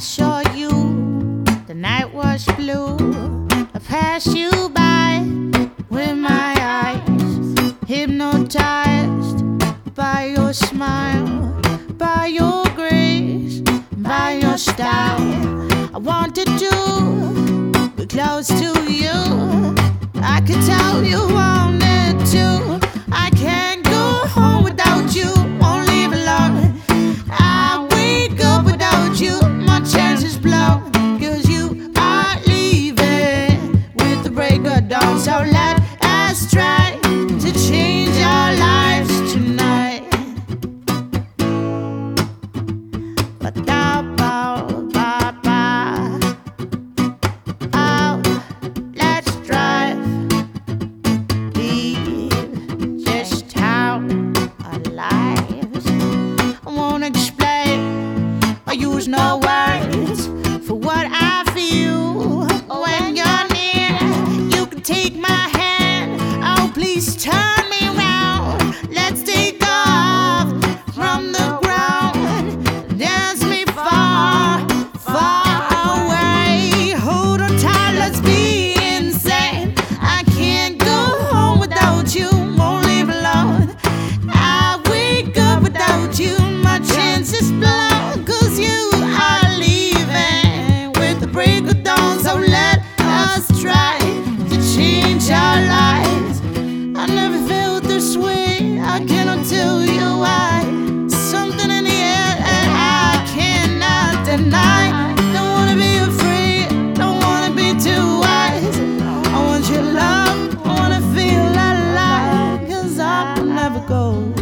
I saw you, the night was blue. I passed you by with my eyes hypnotized by your smile, by your grace, by your style. I wanted to be close to you. I could tell you why. I use no go.